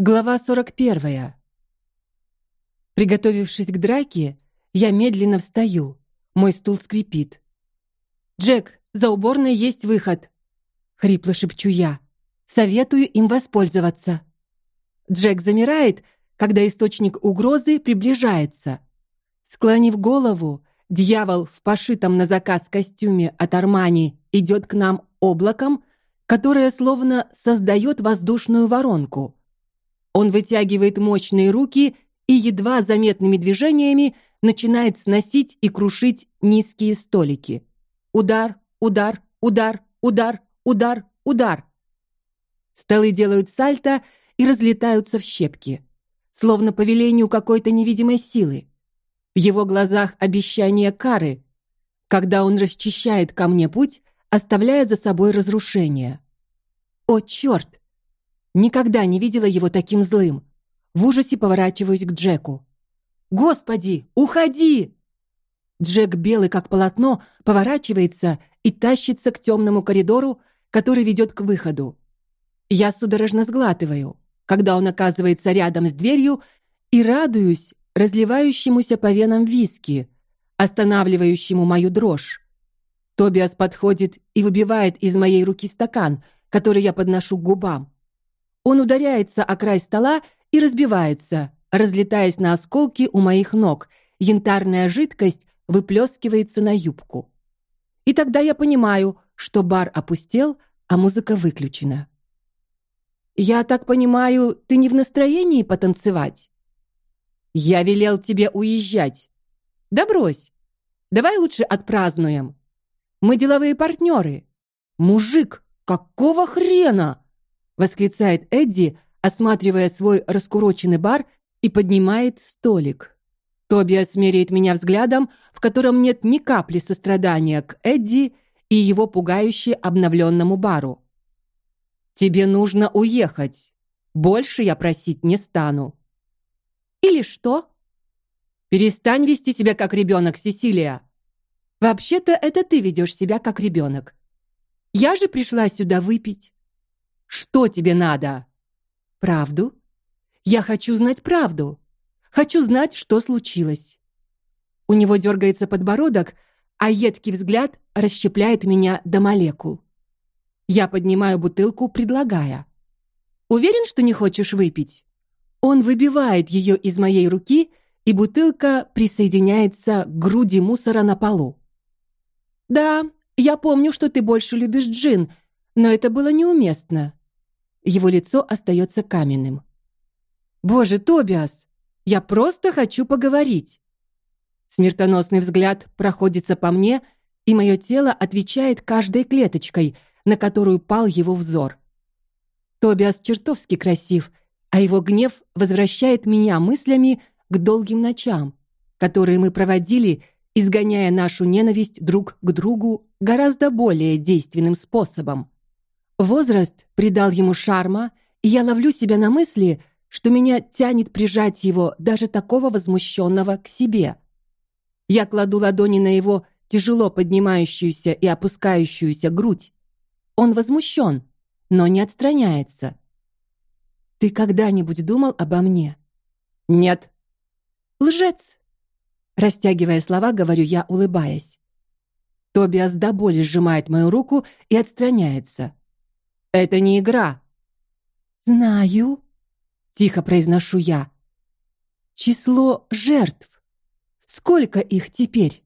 Глава 41. Приготовившись к драке, я медленно встаю. Мой стул скрипит. Джек, за уборной есть выход. Хрипло шепчу я. Советую им воспользоваться. Джек замирает, когда источник угрозы приближается. Склонив голову, дьявол в пошитом на заказ костюме от Армани идет к нам облаком, которое словно создает воздушную воронку. Он вытягивает мощные руки и едва заметными движениями начинает сносить и крушить низкие столики. Удар, удар, удар, удар, удар, удар. Столы делают сальто и разлетаются в щепки, словно по велению какой-то невидимой силы. В его глазах обещание кары, когда он расчищает ко мне путь, оставляя за собой разрушение. О черт! Никогда не видела его таким злым. В ужасе поворачиваюсь к Джеку. Господи, уходи! Джек белый как полотно поворачивается и тащится к темному коридору, который ведет к выходу. Я судорожно сглатываю, когда он оказывается рядом с дверью, и радуюсь разливающемуся по венам виски, останавливающему мою дрожь. Тобиас подходит и выбивает из моей руки стакан, который я подношу к губам. Он ударяется о край стола и разбивается, разлетаясь на осколки у моих ног. Янтарная жидкость выплескивается на юбку. И тогда я понимаю, что бар опустел, а музыка выключена. Я так понимаю, ты не в настроении потанцевать? Я велел тебе уезжать. Да брось. Давай лучше отпразднуем. Мы деловые партнеры. Мужик, какого хрена? Восклицает Эдди, осматривая свой раскуроченный бар и поднимает столик. Тобиас меряет меня взглядом, в котором нет ни капли сострадания к Эдди и его пугающе обновленному бару. Тебе нужно уехать. Больше я просить не стану. Или что? Перестань вести себя как ребенок, Сесилия. Вообще-то это ты ведешь себя как ребенок. Я же пришла сюда выпить. Что тебе надо? Правду? Я хочу знать правду. Хочу знать, что случилось. У него дергается подбородок, а едкий взгляд расщепляет меня до молекул. Я поднимаю бутылку, предлагая. Уверен, что не хочешь выпить? Он выбивает ее из моей руки, и бутылка присоединяется к груди мусора на полу. Да, я помню, что ты больше любишь джин, но это было неуместно. Его лицо остается каменным. Боже, Тобиас, я просто хочу поговорить. Смертоносный взгляд проходится по мне, и мое тело отвечает каждой клеточкой, на которую пал его взор. Тобиас чертовски красив, а его гнев возвращает меня мыслями к долгим ночам, которые мы проводили, изгоняя нашу ненависть друг к другу гораздо более действенным способом. Возраст придал ему шарма, и я ловлю себя на мысли, что меня тянет прижать его, даже такого возмущенного, к себе. Я кладу ладони на его тяжело поднимающуюся и опускающуюся грудь. Он возмущен, но не отстраняется. Ты когда-нибудь думал обо мне? Нет. Лжец. Растягивая слова, говорю я, улыбаясь. Тобиас до боли сжимает мою руку и отстраняется. Это не игра. Знаю, тихо произношу я. Число жертв. Сколько их теперь?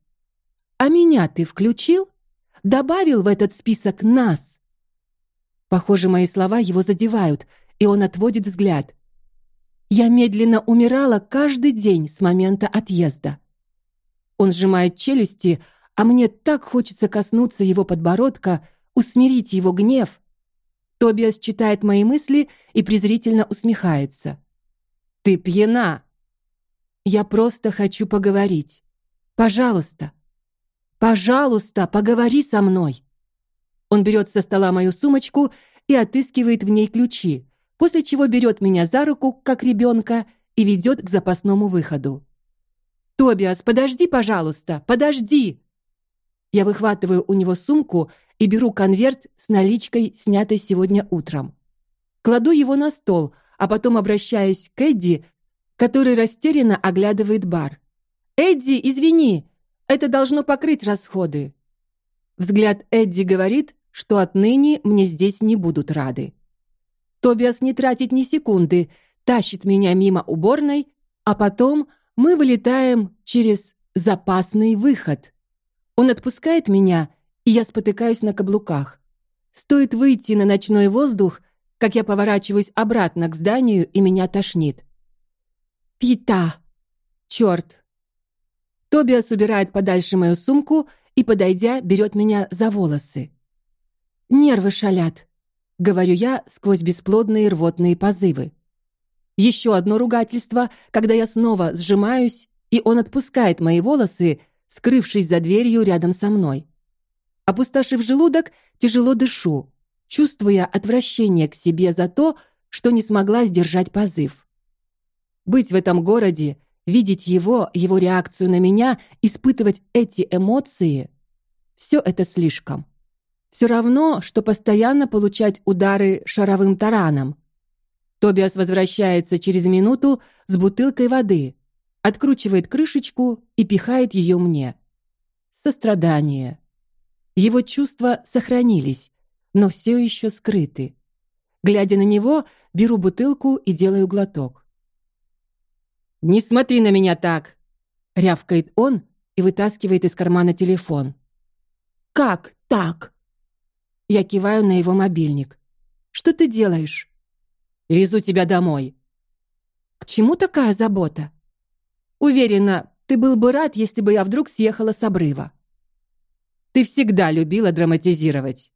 А меня ты включил? Добавил в этот список нас? Похоже, мои слова его задевают, и он отводит взгляд. Я медленно умирала каждый день с момента отъезда. Он сжимает челюсти, а мне так хочется коснуться его подбородка, усмирить его гнев, Тобиас читает мои мысли и презрительно усмехается. Ты пьяна. Я просто хочу поговорить. Пожалуйста. Пожалуйста, поговори со мной. Он берет со стола мою сумочку и отыскивает в ней ключи, после чего берет меня за руку, как ребенка, и ведет к запасному выходу. Тобиас, подожди, пожалуйста, подожди. Я выхватываю у него сумку и беру конверт с наличкой, снятой сегодня утром. Кладу его на стол, а потом обращаюсь к Эдди, который растерянно оглядывает бар. Эдди, извини, это должно покрыть расходы. Взгляд Эдди говорит, что отныне мне здесь не будут рады. Тобиас не тратит ни секунды, тащит меня мимо уборной, а потом мы вылетаем через запасный выход. Он отпускает меня, и я спотыкаюсь на каблуках. Стоит выйти на ночной воздух, как я поворачиваюсь обратно к зданию, и меня тошнит. Пита! Черт! Тобиас убирает подальше мою сумку и, подойдя, берет меня за волосы. Нервы шалят, говорю я сквозь бесплодные рвотные позывы. Еще одно ругательство, когда я снова сжимаюсь, и он отпускает мои волосы, скрывшись за дверью рядом со мной. Опустошив желудок, тяжело дышу, чувствуя отвращение к себе за то, что не смогла сдержать позыв. Быть в этом городе, видеть его, его реакцию на меня, испытывать эти эмоции все это слишком. Все равно, что постоянно получать удары шаровым тараном. Тобиас возвращается через минуту с бутылкой воды, откручивает крышечку и пихает ее мне. Сострадание. Его чувства сохранились, но все еще скрыты. Глядя на него, беру бутылку и делаю глоток. Не смотри на меня так, рявкает он и вытаскивает из кармана телефон. Как так? Я киваю на его мобильник. Что ты делаешь? Везу тебя домой. К чему такая забота? Уверена, ты был бы рад, если бы я вдруг съехала с обрыва. Ты всегда любила драматизировать.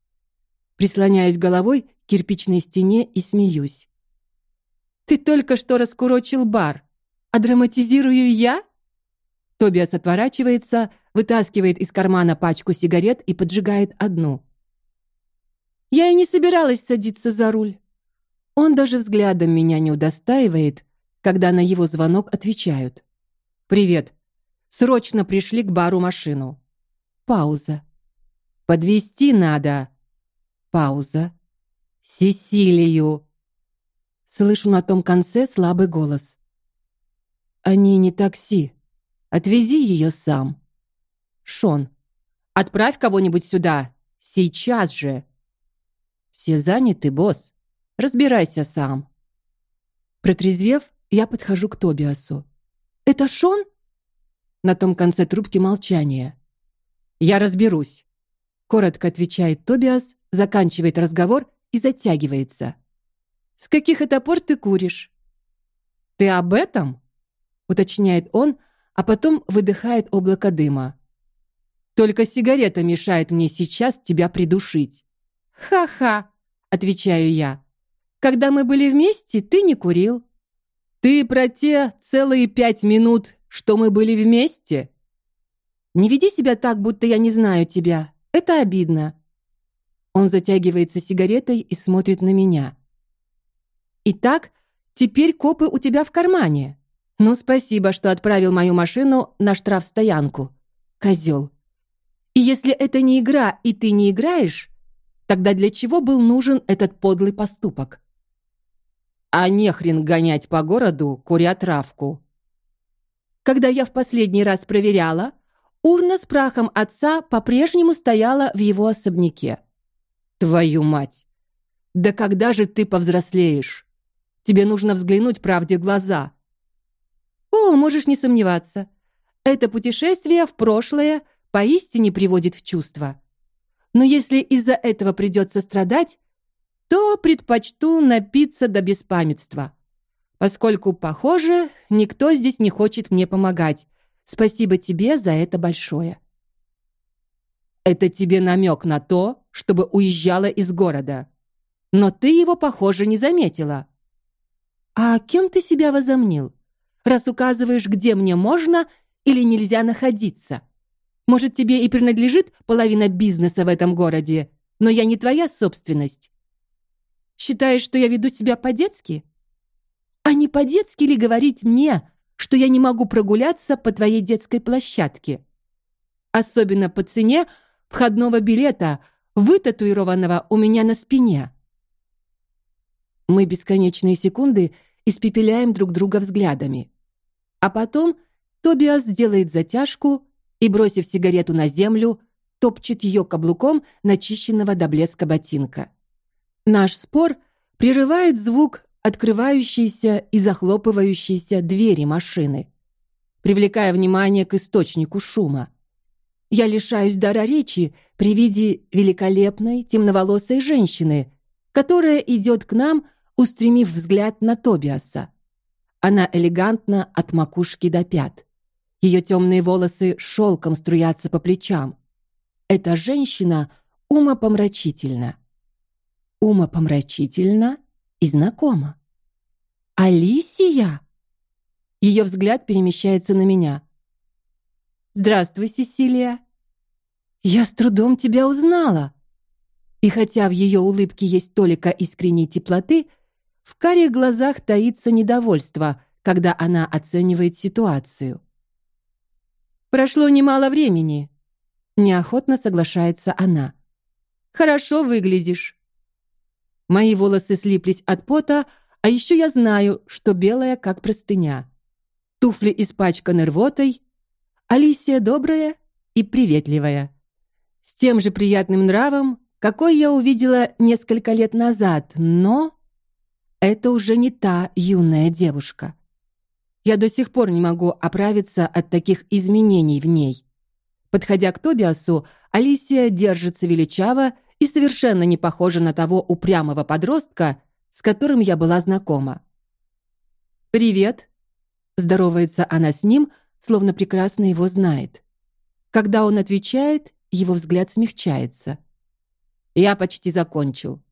Прислоняюсь головой к кирпичной стене и смеюсь. Ты только что раскурочил бар, а драматизирую я? Тобиас отворачивается, вытаскивает из кармана пачку сигарет и поджигает одну. Я и не собиралась садиться за руль. Он даже взглядом меня не удостаивает, когда на его звонок отвечают. Привет. Срочно пришли к бару машину. Пауза. Подвести надо. Пауза. Сесилию. Слышу на том конце слабый голос. Они не такси. Отвези ее сам. Шон, отправь кого-нибудь сюда сейчас же. Все заняты, босс. Разбирайся сам. Протрезвев, я подхожу к Тобиасу. Это Шон? На том конце трубки молчание. Я разберусь. Коротко отвечает Тобиас, заканчивает разговор и затягивается. С каких это пор ты куришь? Ты об этом? Уточняет он, а потом выдыхает облако дыма. Только сигарета мешает мне сейчас тебя придушить. Ха-ха, отвечаю я. Когда мы были вместе, ты не курил. Ты про те целые пять минут, что мы были вместе? Не веди себя так, будто я не знаю тебя. Это обидно. Он затягивается сигаретой и смотрит на меня. Итак, теперь копы у тебя в кармане. Ну, спасибо, что отправил мою машину на штрафстоянку. Козел. И если это не игра, и ты не играешь, тогда для чего был нужен этот подлый поступок? А не хрен гонять по городу, куря травку. Когда я в последний раз проверяла, урна с прахом отца по-прежнему стояла в его особняке. Твою мать! Да когда же ты повзрослеешь? Тебе нужно взглянуть правде в глаза. О, можешь не сомневаться. Это путешествие в прошлое поистине приводит в чувство. Но если из-за этого придется страдать, то предпочту напиться до беспамятства, поскольку, похоже, никто здесь не хочет мне помогать. Спасибо тебе за это большое. Это тебе намек на то, чтобы уезжала из города. Но ты его, похоже, не заметила. А кем ты себя возомнил? Раз указываешь, где мне можно или нельзя находиться. Может, тебе и принадлежит половина бизнеса в этом городе, но я не твоя собственность. Считаешь, что я веду себя по-детски? А не по-детски ли говорить мне, что я не могу прогуляться по твоей детской площадке? Особенно по цене входного билета, вытатуированного у меня на спине. Мы бесконечные секунды испепеляем друг друга взглядами. А потом Тобиас делает затяжку и, бросив сигарету на землю, топчет ее каблуком начищенного до блеска ботинка. Наш спор прерывает звук открывающейся и захлопывающейся двери машины, привлекая внимание к источнику шума. Я лишаюсь дара речи при виде великолепной темноволосой женщины, которая идет к нам, устремив взгляд на Тобиаса. Она элегантна от макушки до пят. Ее темные волосы шелком струятся по плечам. Эта женщина умопомрачительна. Умопомрачительна и знакома. Алисия. Ее взгляд перемещается на меня. Здравствуй, Сесилия. Я с трудом тебя узнала. И хотя в ее улыбке есть толика искренней теплоты, в карих глазах таится недовольство, когда она оценивает ситуацию. Прошло немало времени. Неохотно соглашается она. Хорошо выглядишь. Мои волосы слиплись от пота, а еще я знаю, что белая как простыня. Туфли испачканы рвотой. Алисия добрая и приветливая, с тем же приятным нравом, какой я увидела несколько лет назад, но это уже не та юная девушка. Я до сих пор не могу оправиться от таких изменений в ней. Подходя к Тобиасу, Алисия держится величаво и совершенно не похожа на того упрямого подростка, с которым я была знакома. Привет, здоровается она с ним, словно прекрасно его знает. Когда он отвечает, его взгляд смягчается. Я почти закончил.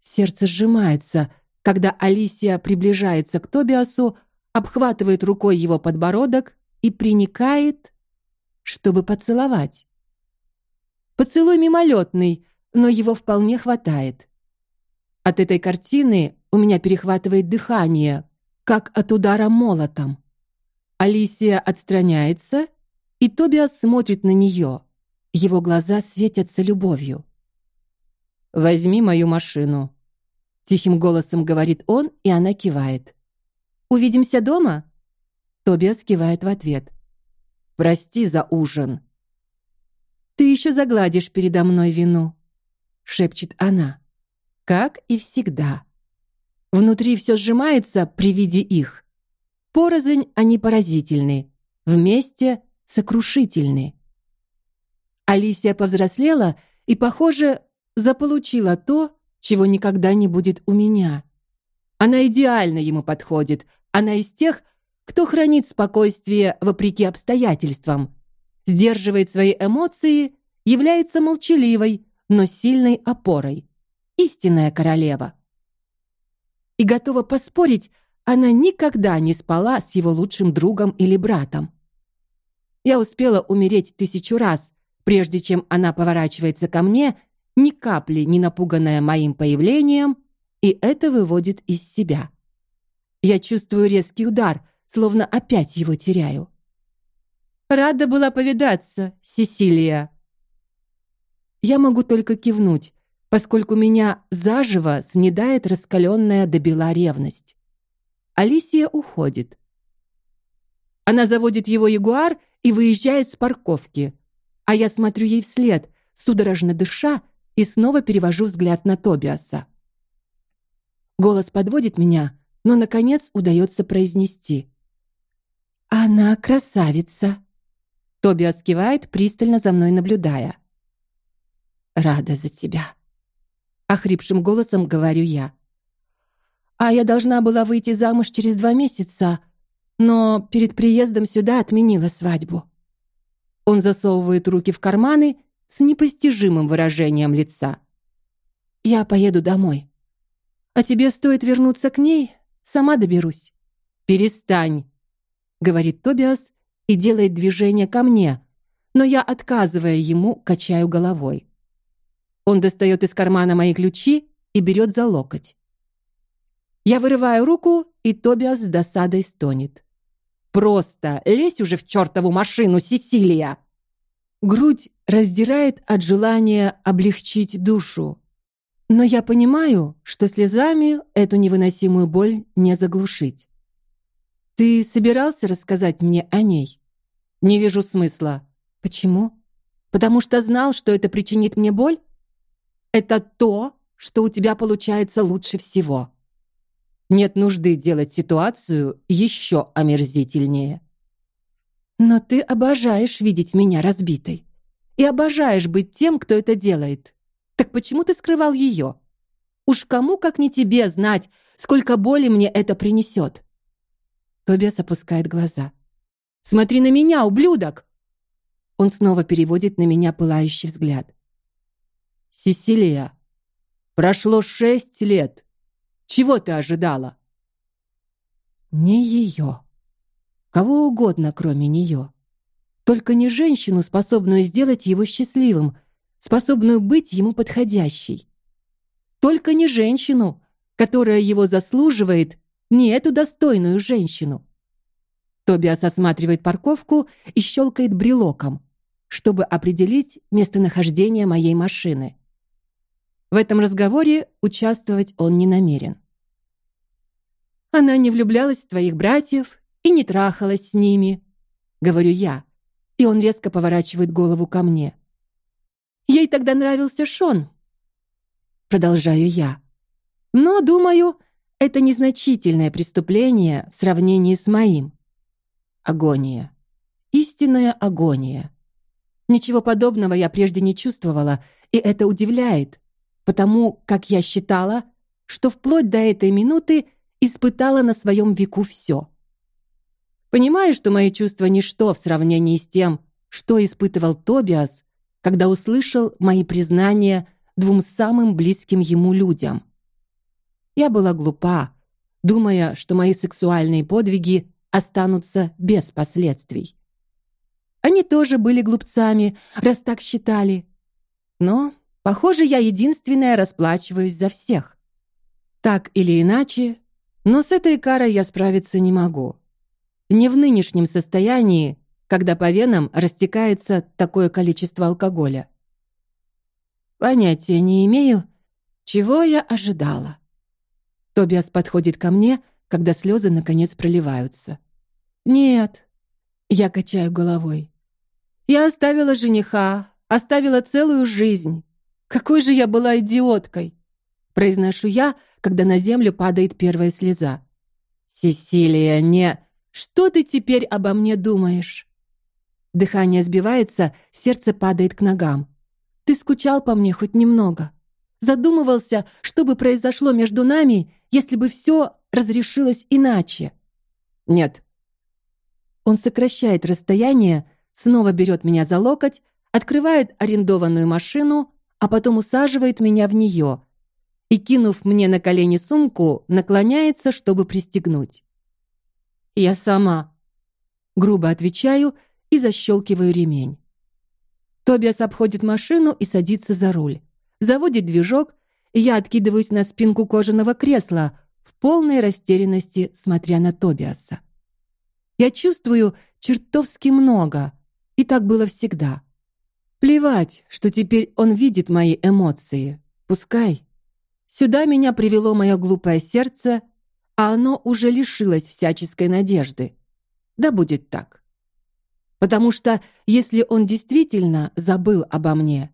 Сердце сжимается, когда Алисия приближается к Тобиасу, обхватывает рукой его подбородок и приникает, чтобы поцеловать. Поцелуй мимолетный, но его вполне хватает. От этой картины у меня перехватывает дыхание, как от удара молотом. Алисия отстраняется, и Тобиас смотрит на нее. Его глаза светятся любовью. Возьми мою машину, тихим голосом говорит он, и она кивает. Увидимся дома? Тобиас кивает в ответ. Прости за ужин. Ты еще загладишь передо мной вину, шепчет она, как и всегда. Внутри все сжимается при виде их. Порознь они поразительны, вместе сокрушительны. Алисия повзрослела и, похоже, заполучила то, чего никогда не будет у меня. Она идеально ему подходит, она из тех, кто хранит спокойствие вопреки обстоятельствам, сдерживает свои эмоции, является молчаливой, но сильной опорой. Истинная королева. И готова поспорить, она никогда не спала с его лучшим другом или братом. Я успела умереть тысячу раз, прежде чем она поворачивается ко мне, ни капли не напуганная моим появлением, и это выводит из себя. Я чувствую резкий удар, словно опять его теряю. Рада была повидаться, Сесилия. Я могу только кивнуть, поскольку меня заживо снедает раскаленная до бела ревность. Алисия уходит. Она заводит его ягуар и выезжает с парковки, а я смотрю ей вслед, судорожно дыша, и снова перевожу взгляд на Тобиаса. Голос подводит меня, но наконец удается произнести: "Она красавица". Тобиас кивает, пристально за мной наблюдая. Рада за тебя, охрипшим голосом говорю я. А я должна была выйти замуж через два месяца, но перед приездом сюда отменила свадьбу. Он засовывает руки в карманы с непостижимым выражением лица. Я поеду домой. А тебе стоит вернуться к ней Сама доберусь. Перестань, говорит Тобиас и делает движение ко мне, но я, отказывая ему, качаю головой. Он достает из кармана мои ключи и берет за локоть. Я вырываю руку, и Тобиас с досадой стонет. Просто лезь уже в чертову машину, Сесилия. Грудь раздирает от желания облегчить душу. Но я понимаю, что слезами эту невыносимую боль не заглушить. Ты собирался рассказать мне о ней? Не вижу смысла. Почему? Потому что знал, что это причинит мне боль? Это то, что у тебя получается лучше всего. Нет нужды делать ситуацию еще омерзительнее. Но ты обожаешь видеть меня разбитой и обожаешь быть тем, кто это делает. Так почему ты скрывал ее? Уж кому, как не тебе, знать, сколько боли мне это принесет. Тобиас опускает глаза. Смотри на меня, ублюдок. Он снова переводит на меня пылающий взгляд. Сесилия, прошло шесть лет. Чего ты ожидала? Не ее. Кого угодно, кроме нее. Только не женщину, способную сделать его счастливым, способную быть ему подходящей. Только не женщину, которая его заслуживает, не эту достойную женщину. Тобиас осматривает парковку и щелкает брелоком, чтобы определить местонахождение моей машины. В этом разговоре участвовать он не намерен. Она не влюблялась в твоих братьев и не трахалась с ними, говорю я, и он резко поворачивает голову ко мне. Ей тогда нравился Шон. Продолжаю я. Но, думаю, это незначительное преступление в сравнении с моим. Агония. Истинная агония. Ничего подобного я прежде не чувствовала, и это удивляет, потому как я считала, что вплоть до этой минуты испытала на своем веку все. Понимаю, что мои чувства ничто в сравнении с тем, что испытывал Тобиас, когда услышал мои признания двум самым близким ему людям. Я была глупа, думая, что мои сексуальные подвиги останутся без последствий. Они тоже были глупцами, раз так считали. Но, похоже, я единственная расплачиваюсь за всех. Так или иначе, но с этой карой я справиться не могу. Не в нынешнем состоянии, когда по венам растекается такое количество алкоголя. Понятия не имею, чего я ожидала. Тобиас подходит ко мне, когда слезы наконец проливаются. Нет, я качаю головой. Я оставила жениха, оставила целую жизнь. Какой же я была идиоткой, произношу я, когда на землю падает первая слеза. Сесилия, не Что ты теперь обо мне думаешь? Дыхание сбивается, сердце падает к ногам. Ты скучал по мне хоть немного? Задумывался, что бы произошло между нами, если бы все разрешилось иначе? Нет. Он сокращает расстояние, снова берет меня за локоть, открывает арендованную машину, а потом усаживает меня в нее и, кинув мне на колени сумку, наклоняется, чтобы пристегнуть. Я сама. Грубо отвечаю и защелкиваю ремень. Тобиас обходит машину и садится за руль. Заводит движок, и я откидываюсь на спинку кожаного кресла, в полной растерянности, смотря на Тобиаса. Я чувствую чертовски много, и так было всегда. Плевать, что теперь он видит мои эмоции. Пускай. Сюда меня привело мое глупое сердце, а оно уже лишилось всяческой надежды. Да будет так. Потому что если он действительно забыл обо мне,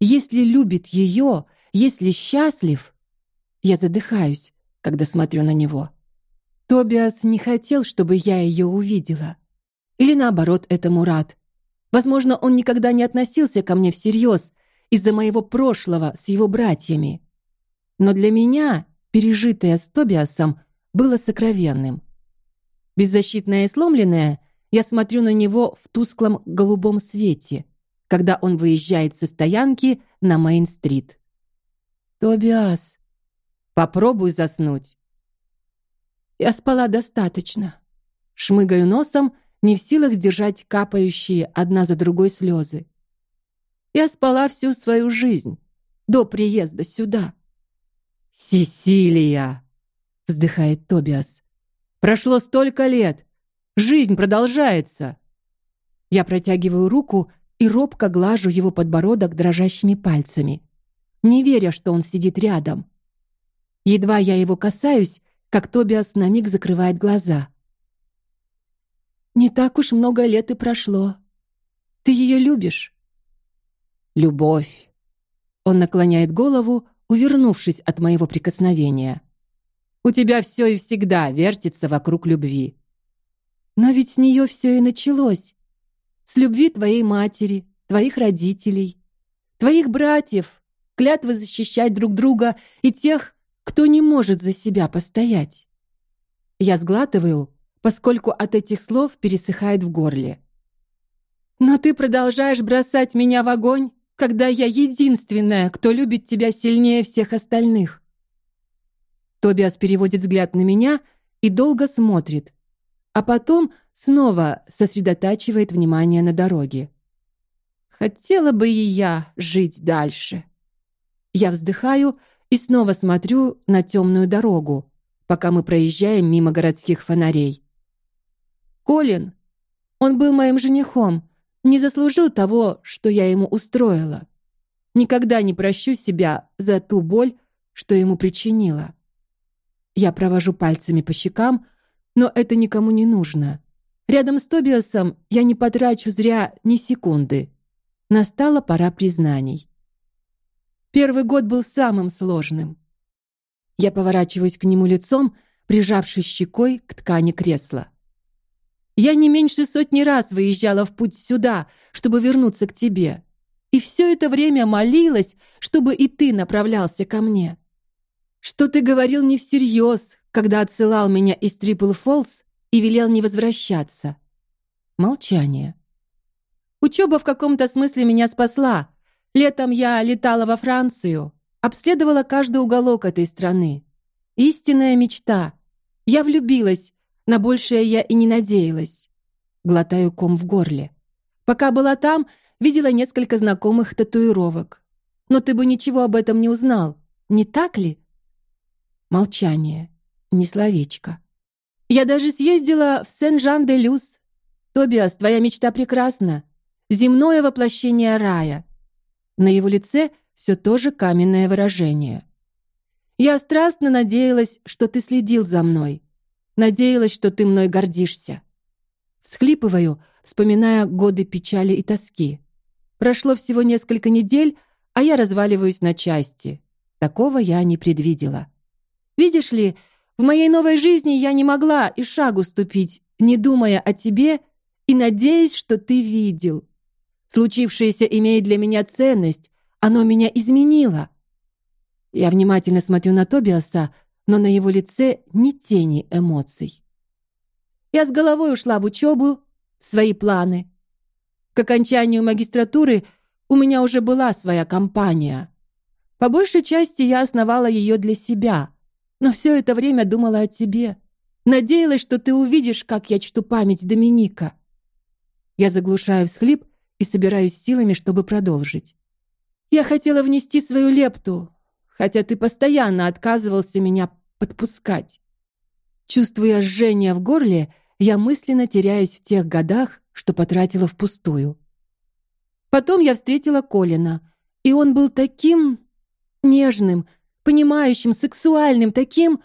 если любит ее, если счастлив, я задыхаюсь, когда смотрю на него. Тобиас не хотел, чтобы я ее увидела. Или наоборот, этому рад. Возможно, он никогда не относился ко мне всерьез из-за моего прошлого с его братьями. Но для меня пережитое с Тобиасом было сокровенным. Беззащитная и сломленная, я смотрю на него в тусклом голубом свете, когда он выезжает со стоянки на Мейн-стрит. Тобиас, попробуй заснуть. Я спала достаточно. Шмыгаю носом, не в силах сдержать капающие одна за другой слезы. Я спала всю свою жизнь до приезда сюда. Сесилия, вздыхает Тобиас. Прошло столько лет. Жизнь продолжается. Я протягиваю руку и робко глажу его подбородок дрожащими пальцами. не веря, что он сидит рядом. Едва я его касаюсь, как Тобиас на миг закрывает глаза. Не так уж много лет и прошло. Ты ее любишь? Любовь. Он наклоняет голову, увернувшись от моего прикосновения. У тебя все и всегда вертится вокруг любви. Но ведь с нее все и началось. С любви твоей матери, твоих родителей, твоих братьев, клятвы защищать друг друга и тех, кто не может за себя постоять. Я сглатываю, поскольку от этих слов пересыхает в горле. Но ты продолжаешь бросать меня в огонь, когда я единственная, кто любит тебя сильнее всех остальных. Тобиас переводит взгляд на меня и долго смотрит, а потом снова сосредотачивает внимание на дороге. Хотела бы и я жить дальше. Я вздыхаю и снова смотрю на темную дорогу, пока мы проезжаем мимо городских фонарей. Колин, он был моим женихом, не заслужил того, что я ему устроила. Никогда не прощу себя за ту боль, что ему причинила. Я провожу пальцами по щекам, но это никому не нужно. Рядом с Тобиасом я не потрачу зря ни секунды. Настала пора признаний. Первый год был самым сложным. Я поворачиваюсь к нему лицом, прижавшись щекой к ткани кресла. Я не меньше сотни раз выезжала в путь сюда, чтобы вернуться к тебе. И все это время молилась, чтобы и ты направлялся ко мне. Что ты говорил не всерьез, когда отсылал меня из Трипл Фолс и велел не возвращаться. Молчание. Учеба в каком-то смысле меня спасла. Летом я летала во Францию, обследовала каждый уголок этой страны. Истинная мечта. Я влюбилась на большее я и не надеялась. Глотаю ком в горле. Пока была там, видела несколько знакомых татуировок. Но ты бы ничего об этом не узнал, не так ли? Молчание. Ни словечко. Я даже съездила в Сен-Жан-де-Люс. Тобиас, твоя мечта прекрасна. Земное воплощение рая. На его лице все то же каменное выражение. Я страстно надеялась, что ты следил за мной. Надеялась, что ты мной гордишься. Всхлипываю, вспоминая годы печали и тоски. Прошло всего несколько недель, а я разваливаюсь на части. Такого я не предвидела. Видишь ли, в моей новой жизни я не могла и шагу ступить, не думая о тебе и надеясь, что ты видел. Случившееся имеет для меня ценность, оно меня изменило. Я внимательно смотрю на Тобиаса, но на его лице ни тени эмоций. Я с головой ушла в учебу, в свои планы. К окончанию магистратуры у меня уже была своя компания. По большей части я основала ее для себя, но все это время думала о тебе. Надеялась, что ты увидишь, как я чту память Доминика. Я заглушаю всхлип и собираюсь силами, чтобы продолжить. Я хотела внести свою лепту, хотя ты постоянно отказывался меня подпускать. Чувствуя жжение в горле, я мысленно теряюсь в тех годах, что потратила впустую. Потом я встретила Колина, и он был таким нежным, понимающим, сексуальным, таким...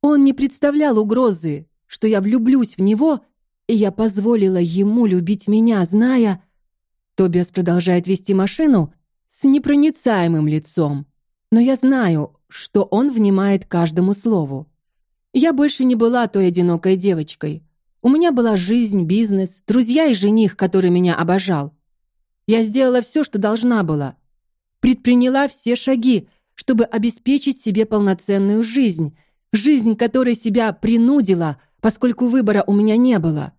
Он не представлял угрозы, что я влюблюсь в него, и я позволила ему любить меня, зная... Тобиас продолжает вести машину с непроницаемым лицом, но я знаю, что он внимает каждому слову. Я больше не была той одинокой девочкой. У меня была жизнь, бизнес, друзья и жених, который меня обожал. Я сделала все, что должна была. Предприняла все шаги, чтобы обеспечить себе полноценную жизнь, жизнь, которой себя принудила, поскольку выбора у меня не было.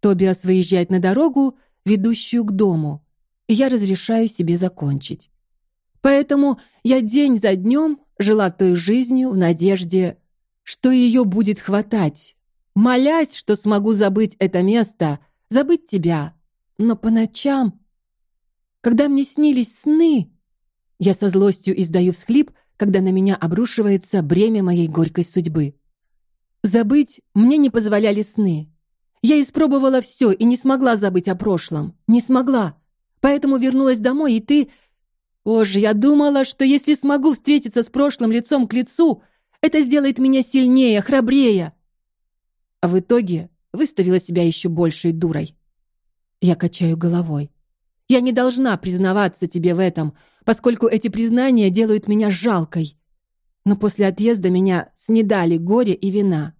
Тобиас выезжает на дорогу, ведущую к дому, и я разрешаю себе закончить. Поэтому я день за днем жила той жизнью в надежде, что ее будет хватать, молясь, что смогу забыть это место, забыть тебя. Но по ночам, когда мне снились сны, я со злостью издаю всхлип, когда на меня обрушивается бремя моей горькой судьбы. Забыть мне не позволяли сны. Я испробовала все и не смогла забыть о прошлом, не смогла. Поэтому вернулась домой, и ты Боже, я думала, что если смогу встретиться с прошлым лицом к лицу, это сделает меня сильнее, храбрее. А в итоге выставила себя еще большей дурой. Я качаю головой. Я не должна признаваться тебе в этом, поскольку эти признания делают меня жалкой. Но после отъезда меня снедали горе и вина.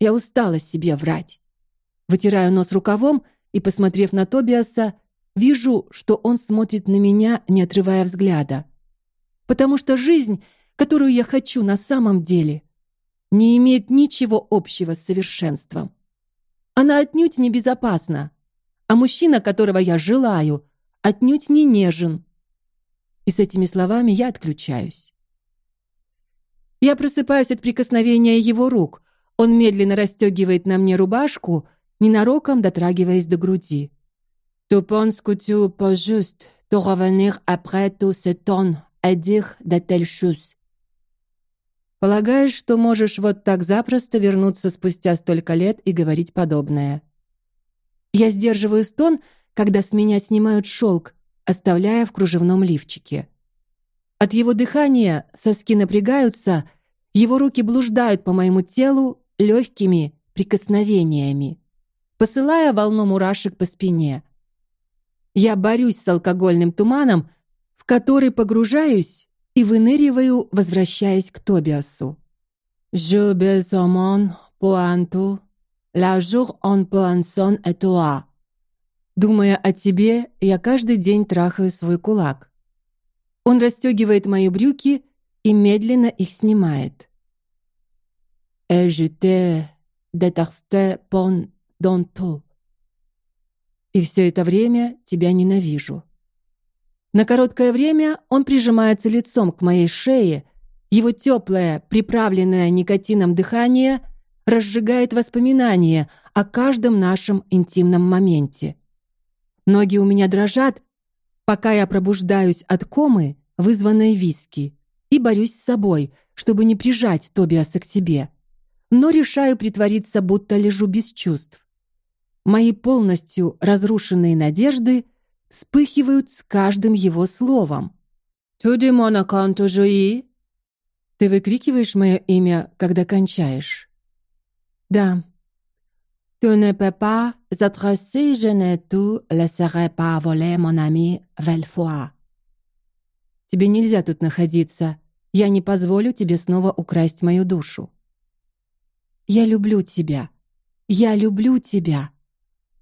Я устала себе врать. Вытираю нос рукавом и, посмотрев на Тобиаса, вижу, что он смотрит на меня, не отрывая взгляда. Потому что жизнь, которую я хочу на самом деле, не имеет ничего общего с совершенством. Она отнюдь не безопасна, а мужчина, которого я желаю, отнюдь не нежен. И с этими словами я отключаюсь. Я просыпаюсь от прикосновения его рук. Он медленно расстегивает на мне рубашку, ненароком дотрагиваясь до груди. Tu penses que tu peux juste te revenir après tout ce temps et dire de telles choses? Полагаешь, что можешь вот так запросто вернуться спустя столько лет и говорить подобное? Я сдерживаю стон, когда с меня снимают шелк, оставляя в кружевном лифчике. От его дыхания соски напрягаются, его руки блуждают по моему телу легкими прикосновениями, посылая волну мурашек по спине. Я борюсь с алкогольным туманом, в который погружаюсь и выныриваю, возвращаясь к Тобиасу. Je besoin pointu, la jour on poinson et toi. Думая о тебе, я каждый день трахаю свой кулак. Он расстегивает мои брюки и медленно их снимает. Et je te déteste pendant tout. И все это время тебя ненавижу. На короткое время он прижимается лицом к моей шее, его теплое, приправленное никотином дыхание разжигает воспоминания о каждом нашем интимном моменте. Ноги у меня дрожат, пока я пробуждаюсь от комы, вызванной виски, и борюсь с собой, чтобы не прижать Тобиаса к себе. Но решаю притвориться, будто лежу без чувств. Мои полностью разрушенные надежды вспыхивают с каждым его словом. «Tu mon account Ты выкрикиваешь мое имя, когда кончаешь. Да. Tu ne peux pas être si je ne te laisserai pas voler mon ami Velfoy. Тебе нельзя тут находиться. Я не позволю тебе снова украсть мою душу. Я люблю тебя. Я люблю тебя.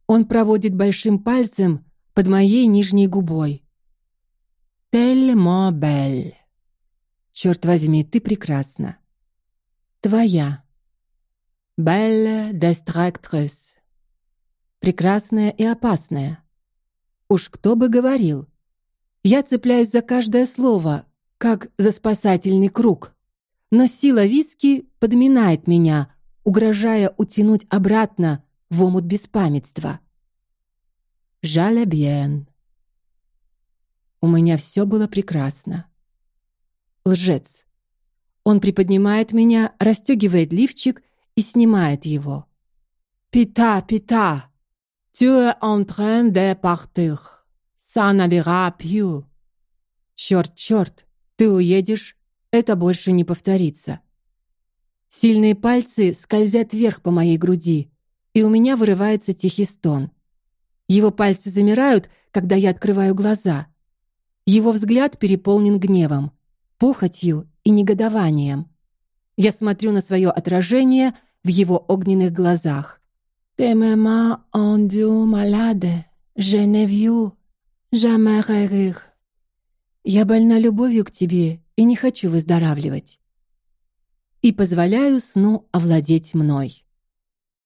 Он проводит большим пальцем под моей нижней губой. Tellement belle. Черт возьми, ты прекрасна. Твоя. Belle distractrice. Прекрасная и опасная. Уж кто бы говорил. Я цепляюсь за каждое слово, как за спасательный круг. Но сила виски подминает меня, угрожая утянуть обратно в омут беспамятства. Жаль bien. У меня все было прекрасно. Лжец. Он приподнимает меня, расстегивает лифчик и снимает его. Пита, пита. Tu es en train de partir. Ça n'avira plus. Черт, черт, ты уедешь, это больше не повторится. Сильные пальцы скользят вверх по моей груди и у меня вырывается тихий стон. Его пальцы замирают, когда я открываю глаза. Его взгляд переполнен гневом, похотью и негодованием. Я смотрю на свое отражение в его огненных глазах. «Ты m'aimas rendu malade. Je ne vu jamais rire». Я больна любовью к тебе и не хочу выздоравливать. И позволяю сну овладеть мной.